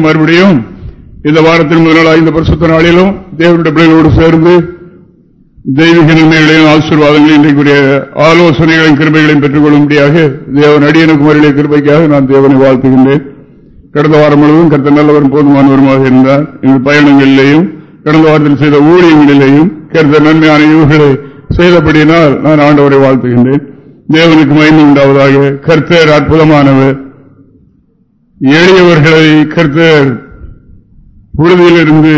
மறுபடியும் இந்த வாரத்தின் முதல் நாள் ஐந்து பரிசுத்த நாளிலும் தேவனுடைய பிள்ளைகளோடு சேர்ந்து தெய்வீக நன்மைகளையும் ஆசீர்வாதங்களையும் இன்றைக்குரிய ஆலோசனைகளையும் கிருபைகளையும் பெற்றுக் கொள்ளும்படியாக தேவன் அடியனுக்கு மறுடைய கிருபைக்காக நான் தேவனை வாழ்த்துகின்றேன். கடந்த வாரம் முழுவதும் கருத்த நல்லவரும் போதுமானவருமாக இருந்தார். எங்கள் பயணங்களிலேயும் கடந்த வாரத்தில் செய்த ஊழியங்களிலேயும் கருத்த நன்மையான இவர்களை செய்தபடியினால் நான் ஆண்டவரை வாழ்த்துகின்றேன். தேவனுக்கு மயந்து உண்டாவதாக. கர்த்தர் அற்புதமானவர். ஏழையவர்களை கர்த்தர் புழுதியிலிருந்து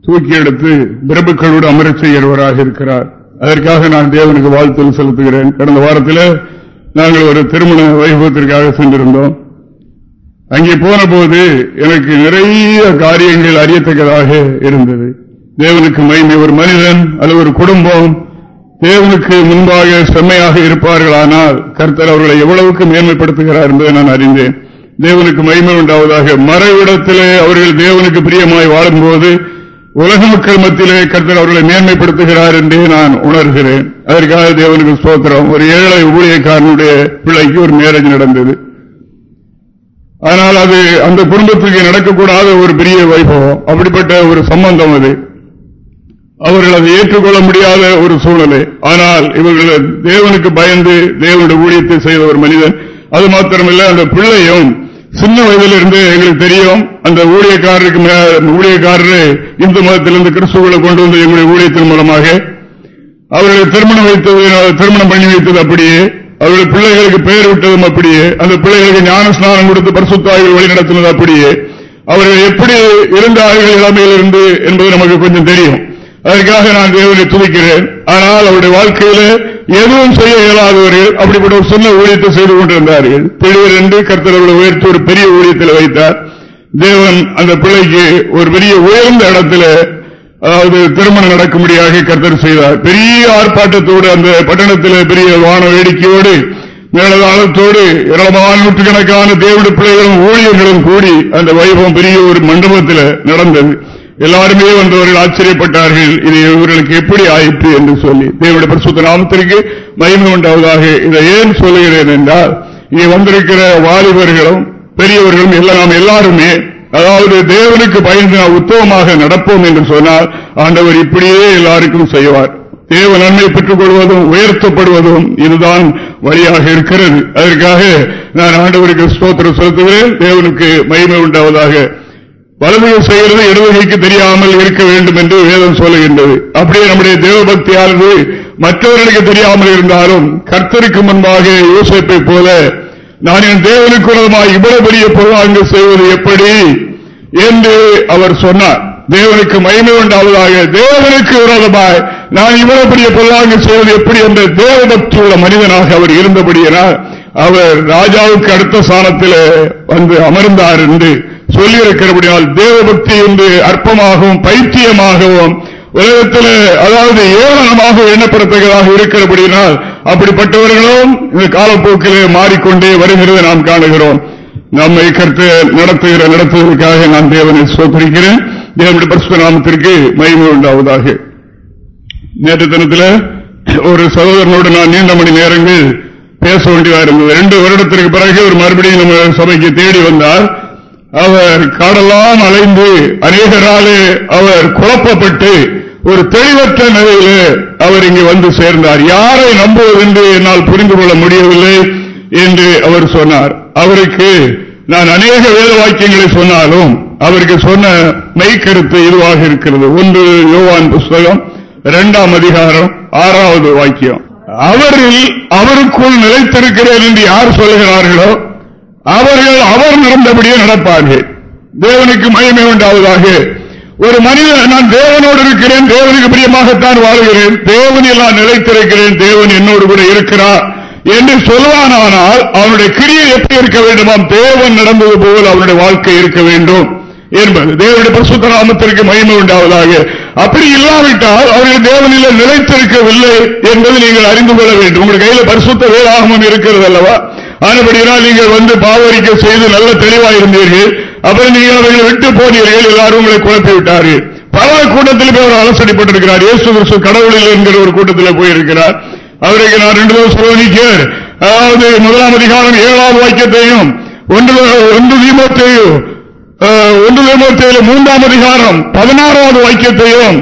தூக்கி எடுத்து பிரபுக்களோடு அமரச் செய்கிறவராக இருக்கிறார். அதற்காக நான் தேவனுக்கு வாழ்த்து செலுத்துகிறேன். கடந்த வாரத்தில் நாங்கள் ஒரு திருமண வைபவத்திற்காக சென்றிருந்தோம். அங்கே போன போது எனக்கு நிறைய காரியங்கள் அறியத்தக்கதாக இருந்தது. தேவனுக்கு மைமை ஒரு மனிதன் அல்லது ஒரு குடும்பம் தேவனுக்கு முன்பாக செம்மையாக இருப்பார்களானால் கர்த்தர் அவர்களை எவ்வளவுக்கு மேன்மைப்படுத்துகிறார் என்பதை நான் அறிந்தேன். தேவனுக்கு மகிமை உண்டாவதாக. மறைவிடத்திலே அவர்கள் தேவனுக்கு பிரியமாய் வாழும்போது உலக மக்கள் மத்தியிலே கருத்தர் அவர்களை மேன்மைப்படுத்துகிறார் என்றே நான் உணர்கிறேன். அதற்காக தேவனுக்கு சோத்திரம் ஒரு ஏழை ஊழியக்காரனுடைய பிள்ளைக்கு ஒரு மேரேஜ் நடந்தது. ஆனால் அது அந்த குடும்பத்துக்கு நடக்கக்கூடாத ஒரு பெரிய வைபவம் அப்படிப்பட்ட ஒரு சம்பந்தம் அது. அவர்கள் அதை ஏற்றுக்கொள்ள முடியாத ஒரு சூழ்நிலை. ஆனால் இவர்கள் தேவனுக்கு பயந்து தேவனுடைய ஊழியத்தை செய்த ஒரு மனிதன் அது மாத்திரமில்லை அந்த பிள்ளையும் சின்ன வயதிலிருந்து எங்களுக்கு தெரியும் அந்த ஊழியக்காரருக்கு ஊழியக்காரரு இந்து மதத்திலிருந்து கிறிஸ்துவர்களை கொண்டு வந்து எங்களுடைய ஊழியத்தின் மூலமாக அவர்களை திருமணம் வைத்தது திருமணம் பண்ணி வைத்தது அப்படியே அவருடைய பிள்ளைகளுக்கு பெயர் விட்டதும் அப்படியே அந்த பிள்ளைகளுக்கு ஞான ஸ்நானம் கொடுத்து பரிசுத்தாய்கள் வழி நடத்தினது அப்படியே அவர்கள் எப்படி இருந்தார்கள் இளமையில் இருந்து என்பது நமக்கு கொஞ்சம் தெரியும். அதற்காக நான் தேவனை துதிக்கிறேன். ஆனால் அவருடைய வாழ்க்கையில எதுவும் செய்ய இயலாதவர்கள் அப்படிப்பட்ட ஒரு சின்ன ஊழியத்தை செய்து கொண்டிருந்தார்கள். பிள்ளைகள் என்று கர்த்தரவர்களை உயர்த்தி ஒரு பெரிய ஊழியத்தில் வைத்தார். தேவன் அந்த பிள்ளைக்கு ஒரு பெரிய உயர்ந்த இடத்துல அதாவது திருமணம் நடக்கும்படியாக கர்த்தர் செய்தார். பெரிய ஆர்ப்பாட்டத்தோடு அந்த பட்டணத்தில் பெரிய வான வேடிக்கையோடு மேலதாளத்தோடு ஏராளமான நூற்றுக்கணக்கான தேவடி பிள்ளைகளும் ஊழியர்களும் கூடி அந்த வைபவம் பெரிய ஒரு மண்டபத்தில் நடந்தது. எல்லாருமே வந்தவர்கள் ஆச்சரியப்பட்டார்கள் இது இவர்களுக்கு எப்படி ஆயிற்று என்று சொல்லி. தேவடைய பரிசுத்த நாமத்திற்கு மகிமை உண்டாவதாக இதை ஏன் சொல்லுகிறேன் என்றால் இங்கே வந்திருக்கிற வாலிபர்களும் பெரியவர்களும் எல்லாம் நாம் எல்லாருமே அதாவது தேவனுக்கு பயந்து நாம் உத்தவமாக நடப்போம் என்று சொன்னால் ஆண்டவர் இப்படியே எல்லாருக்கும் செய்வார். தேவ நன்மை பெற்றுக் கொள்வதும் உயர்த்தப்படுவதும் இதுதான் வழியாக இருக்கிறது. அதற்காக நான் ஆண்டவருக்கு ஸ்தோத்திரம் செலுத்துகிறேன். தேவனுக்கு மகிமை உண்டாவதாக வலதுகை செய்கிறது இடதுகைக்கு தெரியாமல் இருக்க வேண்டும் என்று வேதம் சொல்லுகின்றது. அப்படியே நம்முடைய தேவபக்தியானது மற்றவர்களுக்கு தெரியாமல் இருந்தாலும் கர்த்தருக்கு முன்பாக யோசிப்பை போல நான் என் தேவனுக்கு இவ்வளவு பெரிய பொருளாங்கு செய்வது எப்படி என்று அவர் சொன்னார். தேவனுக்கு மகிமை உண்டாவதாக தேவனுக்கு விரோதமாய் நான் இவ்வளவு பெரிய பொருளாங்கு செய்வது எப்படி என்ற தேவபக்தி உள்ள மனிதனாக அவர் இருந்தபடியினால் அவர் ராஜாவுக்கு அடுத்த ஸ்தானத்தில் வந்து அமர்ந்தார் என்று சொல்லியிருக்கிறபடியால் தேவபக்தி என்று அற்பமாகவும் பைத்தியமாகவும் உலகத்தில் அதாவது ஏளனமாக எண்ணப்படுத்துகிறதாக இருக்கிறபடியினால் அப்படிப்பட்டவர்களும் இந்த காலப்போக்கிலே மாறிக்கொண்டே வருகிறது நாம் காணுகிறோம். நம்மை கருத்து நடத்துகிற நடத்துவதற்காக நான் தேவனை சோதரிக்கிறேன் தேவனுடைய பரஸ்பராமத்திற்கு மகிமை உண்டாவதாக. நேற்று தினத்தில் ஒரு சகோதரனோடு நான் நீண்ட மணி நேரங்கள் பேச வேண்டியதாக இருந்தது. ரெண்டு வருடத்திற்கு பிறகு ஒரு மறுபடியும் நம்ம சபைக்கு தேடி வந்தார். அவர் காடெல்லாம் அலைந்து அநேகராலே அவர் குழப்பப்பட்டு ஒரு தெளிவற்ற நிலையில அவர் இங்கு வந்து சேர்ந்தார். யாரை நம்புவது என்று என்னால் புரிந்து கொள்ள முடியவில்லை என்று அவர் சொன்னார். அவருக்கு நான் அநேக வேத வாக்கியங்களை சொன்னாலும் அவருக்கு சொன்ன மெய்கருத்து இதுவாக இருக்கிறது. ஒன்று யோவான் புஸ்தகம் இரண்டாம் அதிகாரம் ஆறாவது வாக்கியம். அவரில் அவருக்குள் நிலைத்திருக்கிறேன் என்று யார் சொல்லுகிறார்களோ அவர்கள் அவர் நடந்தபடியே நடப்பார்கள். தேவனுக்கு மயமே உண்டாவதாக. ஒரு மனிதன் நான் தேவனோடு இருக்கிறேன் தேவனுக்கு பிரியமாகத்தான் வாழ்கிறேன் தேவனில் நான் நிலைத்திருக்கிறேன் தேவன் என்னோடு கூட இருக்கிறார் என்று சொல்வானானால் அவனுடைய கிரியை எப்படி இருக்க வேண்டுமாம்? தேவன் நடந்தது போல் அவனுடைய வாழ்க்கை இருக்க வேண்டும் என்பது. தேவனுடைய பிரசுத்த நாமத்திற்கு மகிமை உண்டாவதாக. அப்படி இல்லாவிட்டால் அவர்கள் தேவனில் நிலைத்திருக்கவில்லை என்பதை நீங்கள் அறிந்து கொள்ள வேண்டும். உங்கள் கையில் பரிசுத்த வேளாகமம் இருக்கிறது அல்லவா? ஆனபடியால் நீங்கள் வந்து பாவரிக்க செய்து நல்ல தெளிவாக இருந்தீர்கள் அப்புறம் நீங்கள் அவர்களை விட்டு போனீர்கள். எல்லாரும் உங்களை குழப்பி விட்டார்கள். பல கூட்டத்தில் போய் அவர் அலசடிப்பட்டிருக்கிறார். இயேசு கிறிஸ்து கடவுளில் என்கிற ஒரு கூட்டத்தில் போயிருக்கிறார். அவருக்கு நான் ரெண்டு தோசை சோனிக்கர் அதாவது முதலாம் அதிகாரம் ஏழாவது வாக்கியத்தையும் ஒன்று ஒன்று தீமத்தையும் ஒன்று மூன்றாம் அதிகாரம் பதினாறாவது வாக்கியத்தையும்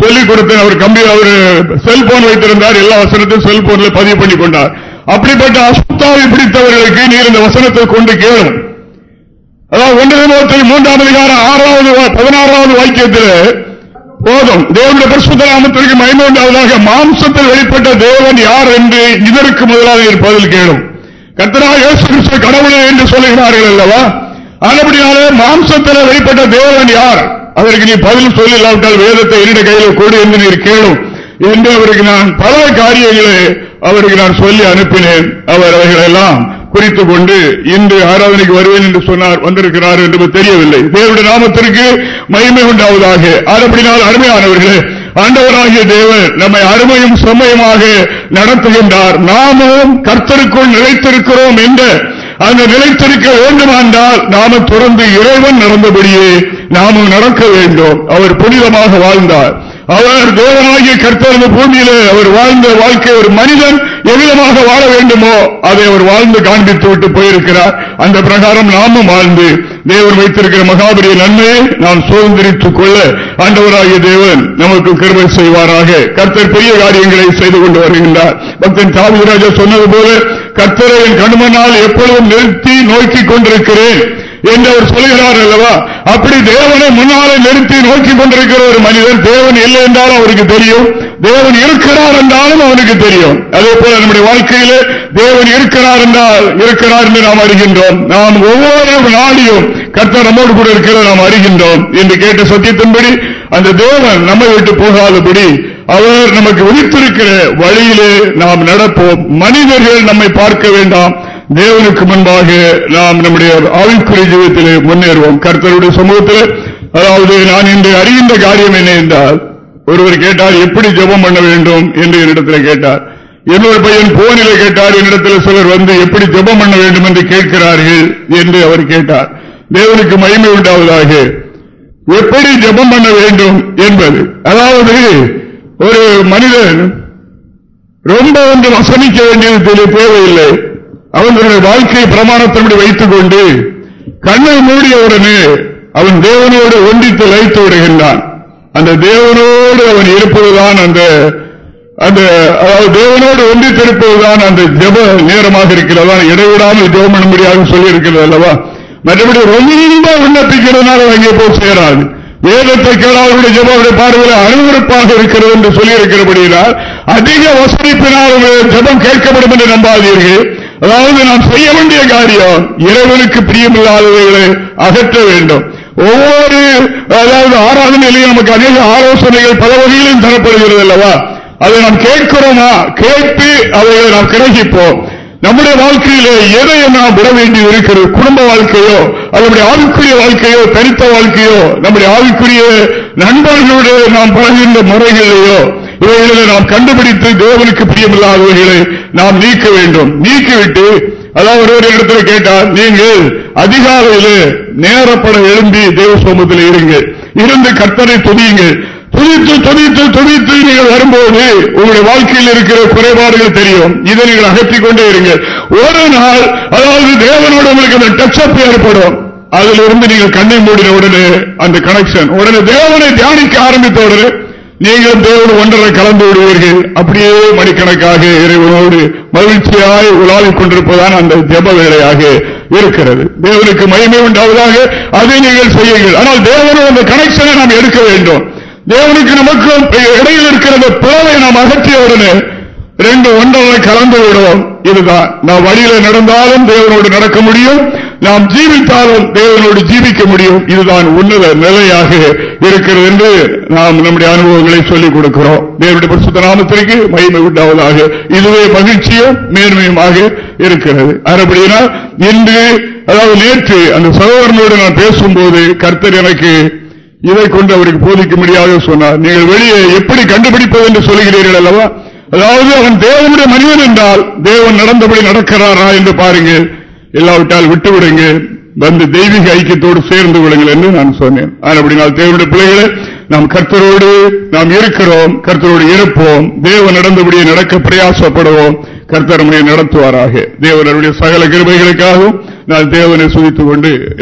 சொல்லிக் கொடுத்தேன். அவர் கம்பி அவர் செல்போன் வைத்திருந்தார். எல்லா வசனத்தையும் செல்போன்ல பதிவு பண்ணி கொண்டார். அப்படிப்பட்ட அசுத்தாவை பிடித்தவர்களுக்கு நீர் இந்த வசனத்தை கொண்டு கேளும் அதாவது ஒன்று மூன்றாம் அதிகாரம் ஆறாவது பதினாறாவது வாக்கியத்தில் போதும். தேவனுடைய பரிசுத்தராமத்திற்கு மயம உண்டாவதாக மாம்சத்தில் வெளிப்பட்ட தேவன் யார் என்று இதற்கு முதலாக பதில் கேளும். கத்தராக கடவுளே என்று சொல்லுகிறார்கள் அல்லவா? ஆனபடினாலே மாம்சத்தில் வெளிப்பட்ட தேவன் யார்? அதற்கு நீ பதில் சொல்லில்லாவிட்டால் வேதத்தை என்னுடைய கையில் கொடு என்று நீர் கேளும். என்று அவருக்கு நான் பல காரியங்களை அவருக்கு நான் சொல்லி அனுப்பினேன். அவர் அவைகளெல்லாம் குறித்துக் கொண்டு இன்று ஆராதனைக்கு வருவேன் என்று சொன்னார் வந்திருக்கிறார் என்று தெரியவில்லை. தேவனுடைய நாமத்திற்கு மகிமை உண்டாவதாக. ஆனப்படினால் அருமையானவர்களே ஆண்டவராகிய தேவன் நம்மை அருமையும் செம்மையுமாக நடத்துகின்றார். நாமும் கர்த்தருக்குள் நிலைத்திருக்கிறோம் என்ற அந்த நிலைத்திருக்க வேண்டுமென்றால் நாம தொடர்ந்து இறைவன் நடந்தபடியே நாமும் நடக்க வேண்டும். அவர் புனிதமாக வாழ்ந்தார். அவர் தேவனாகிய கர்த்தர் பூமியிலே அவர் வாழ்ந்த வாழ்க்கை ஒரு மனிதன் எவ்விதமாக வாழ வேண்டுமோ அதை அவர் வாழ்ந்து காண்பித்து விட்டு போயிருக்கிறார். அந்த பிரகாரம் நாமும் வாழ்ந்து தேவர் வைத்திருக்கிற மகாபரிய நன்மையை நாம் சுதந்திரித்துக் கொள்ள ஆண்டவராகிய தேவன் நமக்கு கருமை செய்வாராக. கர்த்தர் பெரிய காரியங்களை செய்து கொண்டு வருகின்றார். பக்தன் தாவிராஜா சொன்னது போல கர்த்தரை என் கண்மனால் எப்பொழுதும் நிறுத்தி நோக்கிக் கொண்டிருக்கிறேன். என்று அவர் சொல்கிறார் அல்லவா? அப்படி தேவனை முன்னாலே நிறுத்தி நோக்கி கொண்டிருக்கிற ஒரு மனிதன் தேவன் இல்லை என்றாலும் அவருக்கு தெரியும். தேவன் இருக்கிறார் என்றாலும் அவனுக்கு தெரியும். அதே போல நம்முடைய வாழ்க்கையிலே தேவன் இருக்கிறார் என்றால் இருக்கிறார் என்று நாம் அறிகின்றோம். நாம் ஒவ்வொரு நாடியும் கர்த்தர் நம்மோடு கூட இருக்கிறத நாம் அறிகின்றோம். என்று கேட்ட சத்தியத்தின்படி அந்த தேவன் நம்மை விட்டு போகாதபடி அவர் நமக்கு விழித்திருக்கிற வழியிலே நாம் நடப்போம். மனிதர்கள் நம்மை பார்க்க வேண்டாம். தேவனுக்கு முன்பாக நாம் நம்முடைய ஆவிக்குரிய ஜீவத்திலே முன்னேறுவோம். கர்த்தருடைய சமூகத்தில் அதாவது நான் இன்று அறிகின்ற காரியம் என்ன என்றால் ஒருவர் கேட்டார் எப்படி ஜபம் பண்ண வேண்டும் என்று என்னிடத்தில் கேட்டார். இன்னொரு பையன் போனில கேட்டார் என்னிடத்தில் சிலர் வந்து எப்படி ஜபம் பண்ண வேண்டும் என்று கேட்கிறார்கள் என்று அவர் கேட்டார். தேவனுக்கு மகிமை உண்டாவதாக. எப்படி ஜபம் பண்ண வேண்டும் என்பது. அதாவது ஒரு மனிதன் ரொம்ப ஒன்று வசனிக்க வேண்டியது தேவையில்லை. அவன் தன்னுடைய வாழ்க்கையை பிரமாணத்தின்படி வைத்துக் கொண்டு கண்ணை உடனே அவன் தேவனோடு ஒன்றித்து லைத்து விடுகின்றான். அந்த தேவனோடு அவன் இருப்பதுதான் அந்த அந்த அதாவது தேவனோடு ஒன்றித்திருப்பதுதான் அந்த ஜப நேரமாக இருக்கிறதா. இடைவிடாமல் ஜெபம் பண்ண சொல்லி இருக்கிறது அல்லவா? மற்றபடி ரொம்ப விண்ணப்பிக்கிறதுனால அங்கே போய் சேராது. வேதத்தை கேளாதவருடைய ஜபாவுடைய பார்வையில் அனுமதிப்பாக இருக்கிறது என்று சொல்லி இருக்கிறபடியால் அதிக வசதிப்பினால் ஜபம் கேட்கப்படும் என்று நம்பாதீர்கள். அதாவது நாம் செய்ய வேண்டிய காரியம் இறைவனுக்கு பிரியமில்லாதவைகளை அகற்ற வேண்டும். ஒவ்வொரு அதாவது ஆராதனையிலையும் நமக்கு அநேக ஆலோசனைகள் பல வகையிலும் தரப்படுகிறது அல்லவா? அதை நாம் கேட்கிறோமா? கேட்டு அவைகளை நாம் கிரகிப்போம். நம்முடைய வாழ்க்கையிலே எதை நாம் விட வேண்டி இருக்கிறது குடும்ப வாழ்க்கையோ அதனுடைய ஆவிக்குரிய வாழ்க்கையோ தனித்த வாழ்க்கையோ நம்முடைய ஆவிக்குரிய நண்பர்களுடைய நாம் பழகின்ற முறைகளையோ இவைகளை நாம் கண்டுபிடித்து தேவனுக்கு பிரியமில்லாதவர்களை நாம் நீக்க வேண்டும். நீக்கிவிட்டு அதாவது ஒரு இடத்துல கேட்டால் நீங்கள் அதிகாலையில் நேரப்பட எழும்பி தேவ சோமத்தில் இருங்கள் இருந்து கர்த்தனை துணியுங்கள் துணித்து துணித்து துணித்து நீங்கள் வரும்போது உங்களுடைய வாழ்க்கையில் இருக்கிற குறைபாடுகள் தெரியும். இதை நீங்கள் அகற்றிக் கொண்டே இருங்கள். ஒரு நாள் அதாவது தேவனோட உங்களுக்கு அந்த டச் அப் ஏற்படும். அதிலிருந்து நீங்கள் கண்ணை மூடின உடனே அந்த கனெக்ஷன் உடனே தேவனை தியானிக்க ஆரம்பித்த உடனே நீங்களும் தேவன் ஒன்றரை கலந்து விடுவீர்கள். அப்படியே மணிக்கணக்காக இறைவனோடு மகிழ்ச்சியாய் உலாவிக் கொண்டிருப்பதான் அந்த ஜப வேலையாக இருக்கிறது. தேவனுக்கு மகிமை உண்டாவதாக அதை நீங்கள் செய்யுங்கள். ஆனால் தேவனோட அந்த கனெக்ஷனை நாம் எடுக்க வேண்டும். தேவனுக்கு நமக்கும் இடையில் இருக்கிற பிளவை நாம் அகற்றிய உடனே ரெண்டு ஒன்றரை கலந்து விடுவோம். இதுதான். நான் வழியில நடந்தாலும் தேவனோடு நடக்க முடியும். நாம் ஜீவித்தாலும் தேவனோடு ஜீவிக்க முடியும். இதுதான் உன்னத நிலையாக இருக்கிறது என்று நாம் நம்முடைய அனுபவங்களை சொல்லிக் கொடுக்கிறோம். தேவனுடைய பரிசுத்த நாமத்திற்கு மகிமை உண்டாவதாக. இதுவே மகிழ்ச்சியும் மேன்மையுமாக இருக்கிறது. அப்படின்னா இன்று அதாவது நேற்று அந்த சகோதரனோடு நான் பேசும்போது கர்த்தர் எனக்கு இதை கொண்டு அவருக்கு போதிக்க முடியாது சொன்னார். நீங்கள் வெளியே எப்படி கண்டுபிடிப்பது என்று சொல்லுகிறீர்கள் அல்லவா? அதாவது அவன் தேவனுடைய மனிதன் என்றால் தேவன் நடந்தபடி நடக்கிறாரா என்று பாருங்கள். இல்லாவிட்டால் விட்டு விடுங்க வந்து தெய்வீக ஐக்கியத்தோடு சேர்ந்து விடுங்கள் என்று நான் சொன்னேன். அப்படினால் தேவனுடைய பிள்ளைகளை நாம் கர்த்தரோடு நாம் இருக்கிறோம். கர்த்தரோடு இருப்போம். தேவன் நடந்தபடியே நடக்க பிரயாசப்படுவோம். கர்த்தரமையை நடத்துவாராக. தேவனுடைய சகல கிருபைகளுக்காகவும் நான் தேவனை சுதித்துக் கொண்டு